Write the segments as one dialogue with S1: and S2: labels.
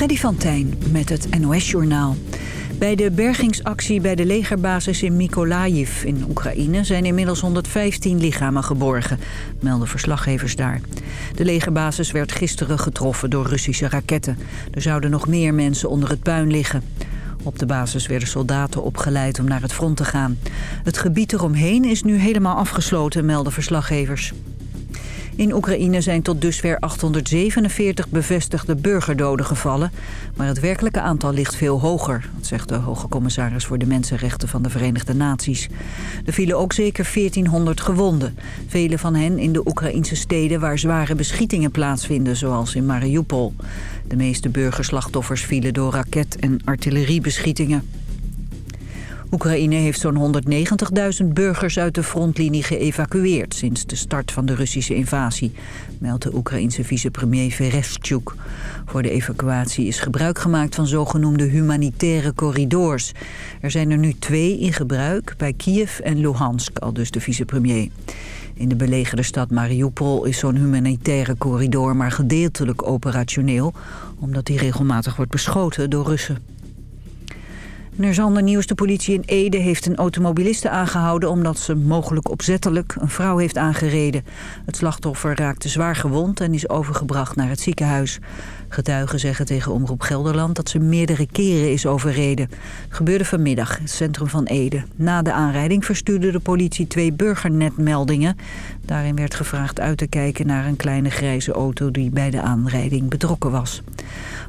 S1: Freddy van met het NOS-journaal. Bij de bergingsactie bij de legerbasis in Mykolaiv in Oekraïne... zijn inmiddels 115 lichamen geborgen, melden verslaggevers daar. De legerbasis werd gisteren getroffen door Russische raketten. Er zouden nog meer mensen onder het puin liggen. Op de basis werden soldaten opgeleid om naar het front te gaan. Het gebied eromheen is nu helemaal afgesloten, melden verslaggevers. In Oekraïne zijn tot dusver 847 bevestigde burgerdoden gevallen. Maar het werkelijke aantal ligt veel hoger. Dat zegt de hoge commissaris voor de Mensenrechten van de Verenigde Naties. Er vielen ook zeker 1400 gewonden. Vele van hen in de Oekraïnse steden waar zware beschietingen plaatsvinden, zoals in Mariupol. De meeste burgerslachtoffers vielen door raket- en artilleriebeschietingen. Oekraïne heeft zo'n 190.000 burgers uit de frontlinie geëvacueerd... sinds de start van de Russische invasie, meldt de Oekraïense vicepremier Vereshchuk. Voor de evacuatie is gebruik gemaakt van zogenoemde humanitaire corridors. Er zijn er nu twee in gebruik, bij Kiev en Luhansk, al dus de vicepremier. In de belegerde stad Mariupol is zo'n humanitaire corridor maar gedeeltelijk operationeel... omdat die regelmatig wordt beschoten door Russen. En er is ander nieuws. De politie in Ede heeft een automobiliste aangehouden... omdat ze mogelijk opzettelijk een vrouw heeft aangereden. Het slachtoffer raakte zwaar gewond en is overgebracht naar het ziekenhuis. Getuigen zeggen tegen Omroep Gelderland dat ze meerdere keren is overreden. Gebeurde vanmiddag in het centrum van Ede. Na de aanrijding verstuurde de politie twee burgernetmeldingen. Daarin werd gevraagd uit te kijken naar een kleine grijze auto... die bij de aanrijding betrokken was.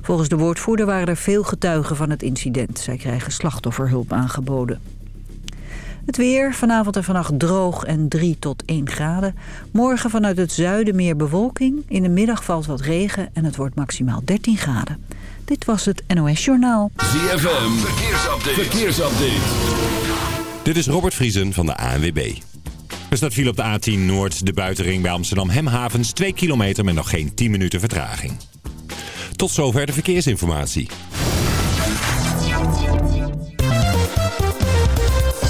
S1: Volgens de woordvoerder waren er veel getuigen van het incident. Zij krijgen slachtofferhulp aangeboden. Het weer, vanavond en vannacht droog en 3 tot 1 graden. Morgen vanuit het zuiden meer bewolking. In de middag valt wat regen en het wordt maximaal 13 graden. Dit was het NOS Journaal.
S2: ZFM, verkeersupdate. verkeersupdate.
S3: Dit is Robert Vriesen van de ANWB. Er staat viel op de A10 Noord, de buitenring bij Amsterdam Hemhavens... 2 kilometer met nog geen 10 minuten vertraging. Tot zover de verkeersinformatie.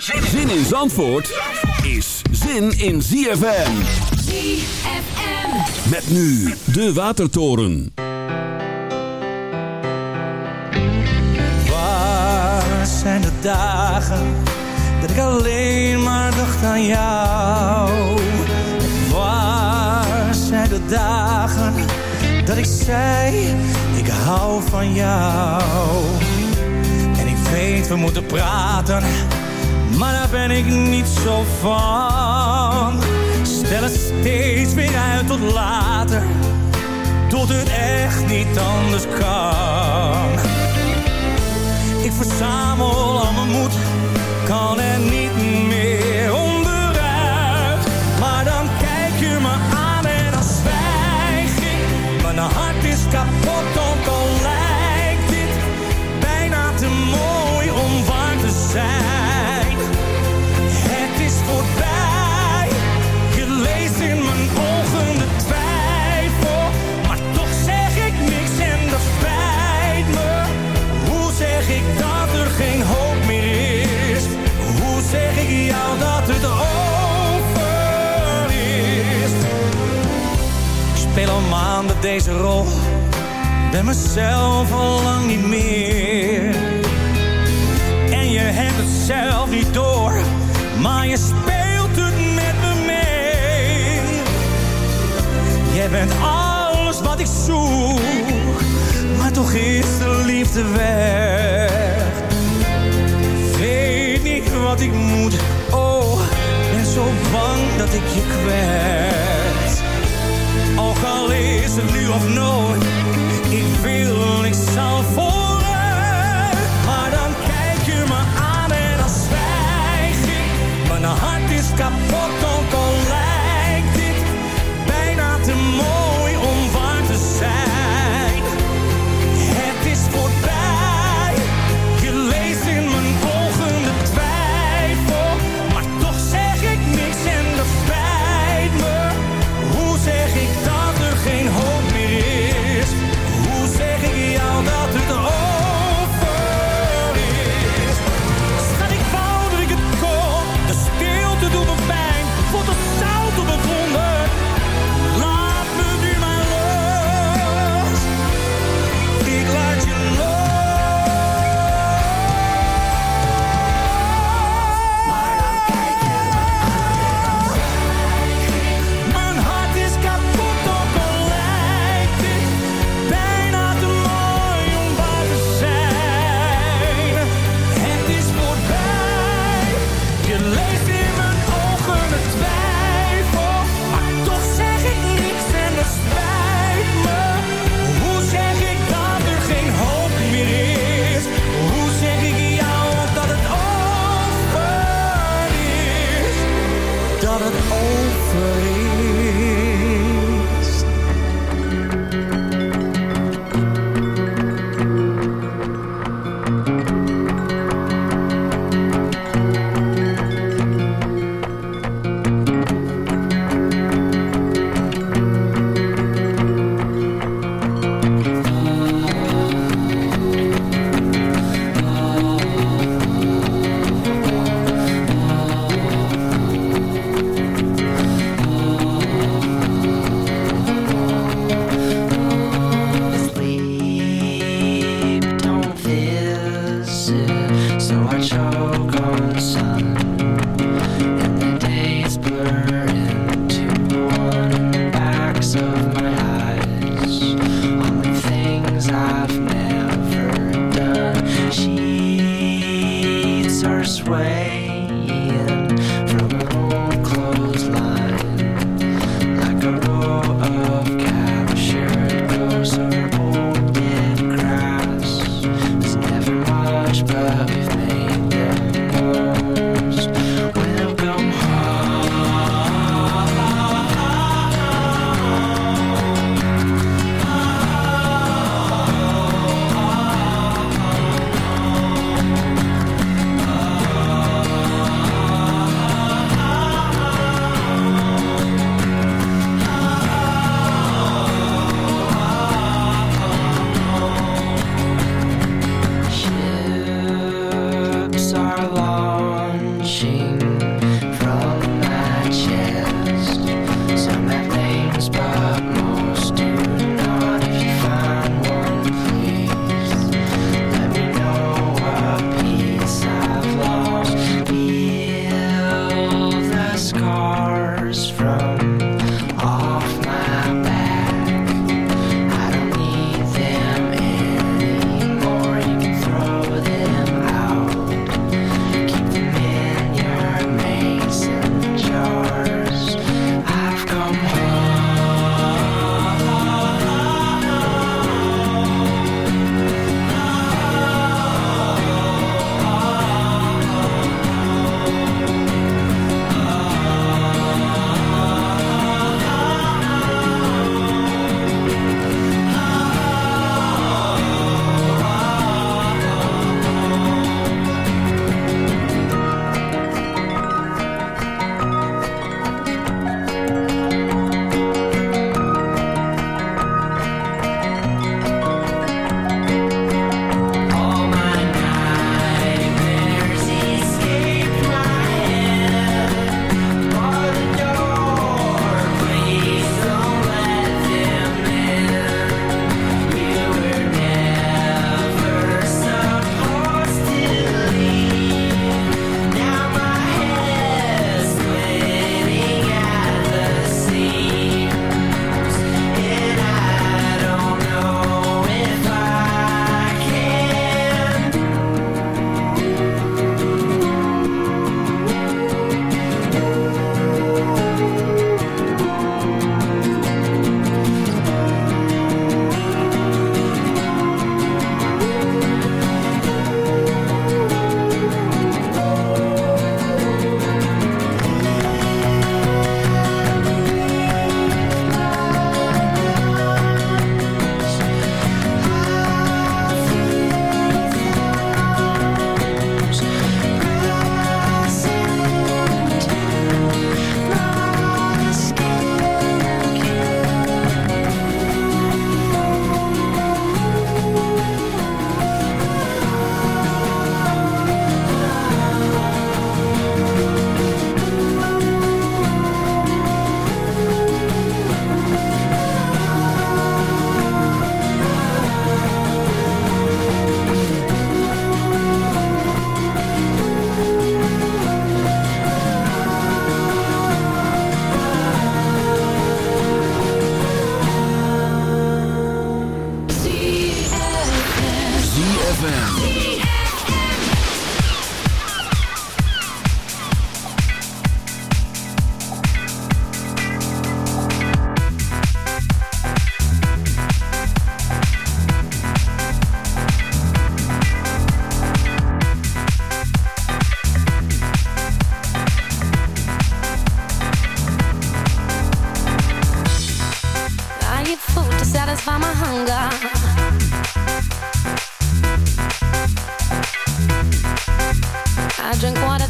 S2: Zin in Zandvoort is zin in ZFM.
S4: ZFM.
S2: Met nu de Watertoren.
S5: Waar zijn de dagen dat ik alleen maar dacht aan jou? Waar zijn de dagen dat ik zei, ik hou van jou? En ik weet, we moeten praten, maar daar ben ik niet zo van. Stel het steeds weer uit tot later, tot het echt niet anders kan. Ik verzamel al mijn moed, kan er niet meer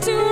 S6: Is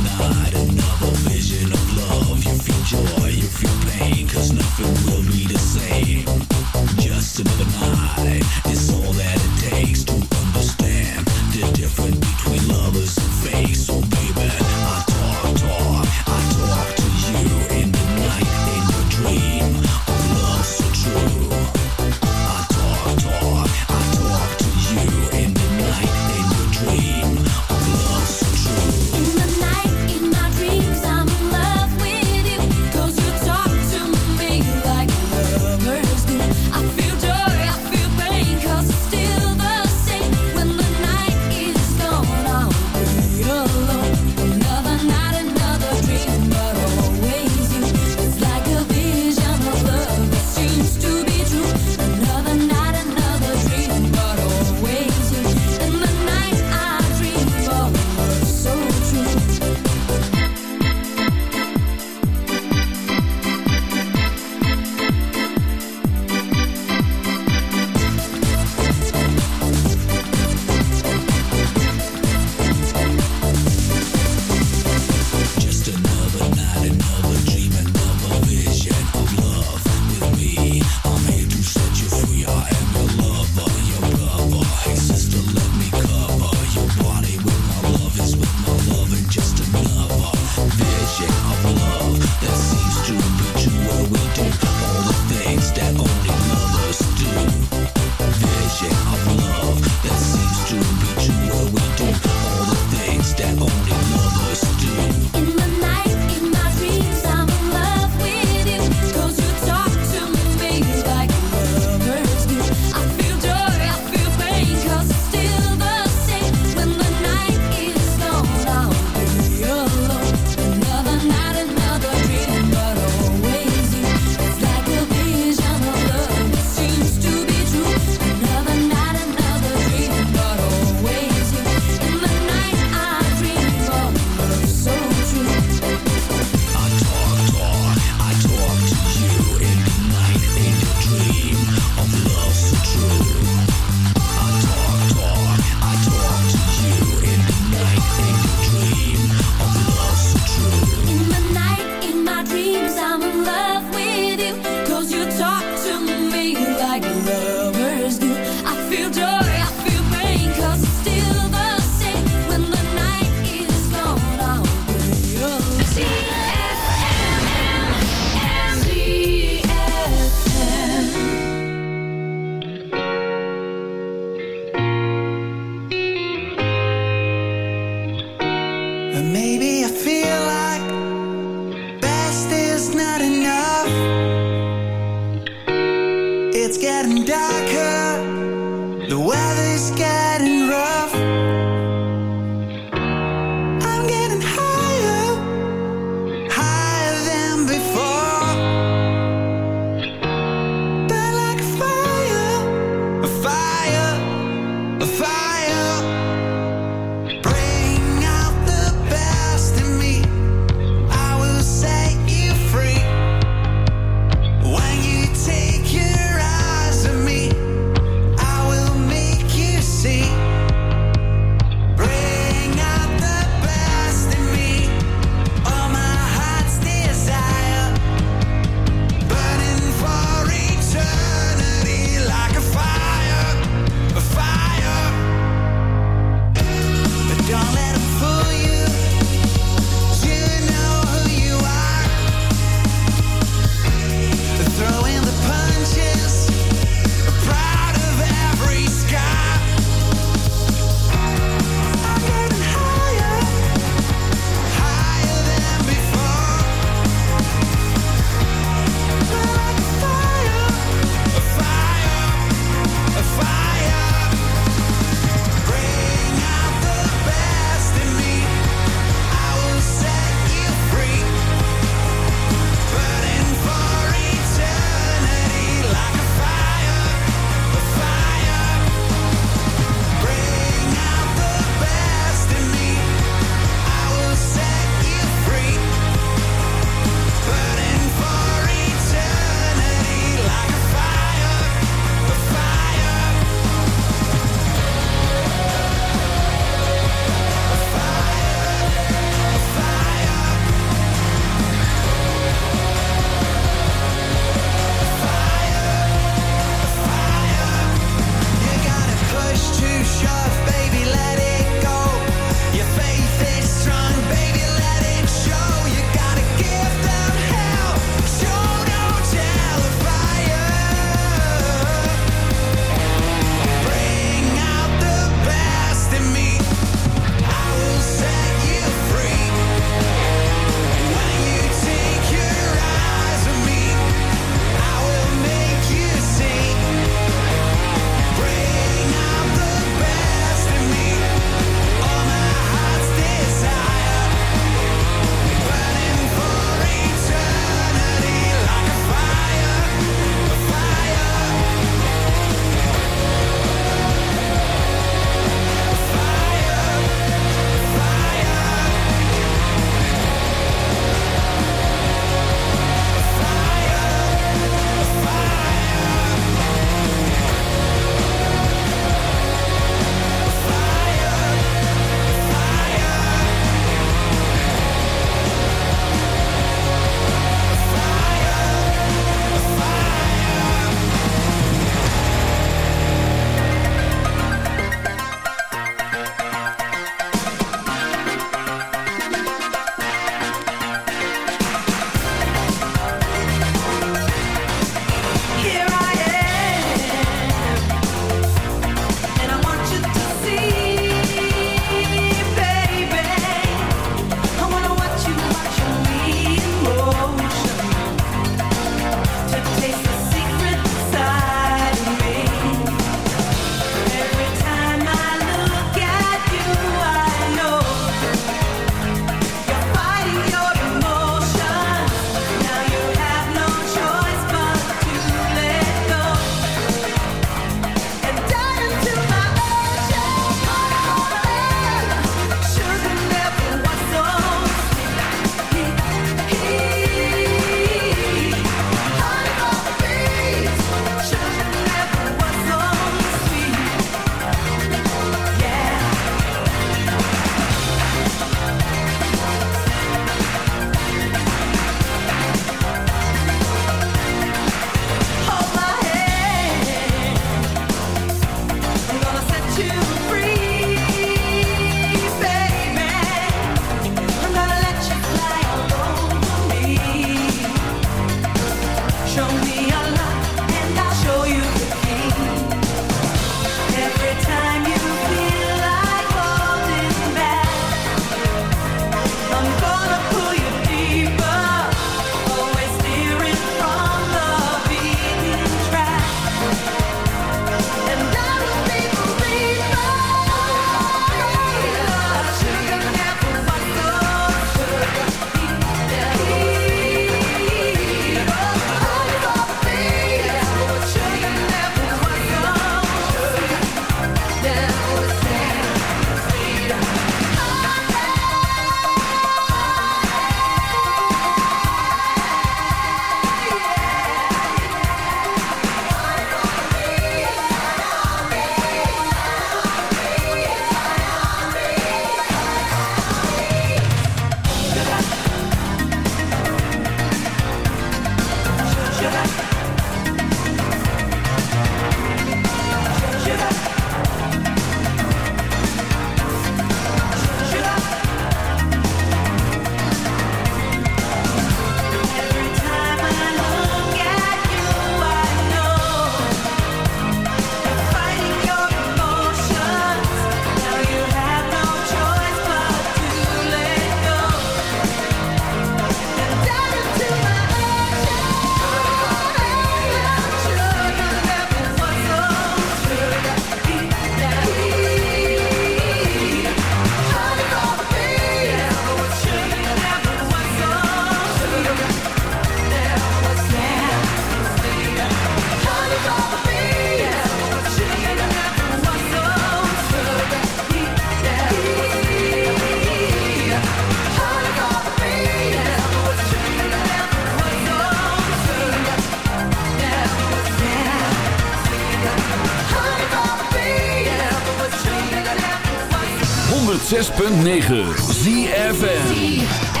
S2: 106.9 ZFN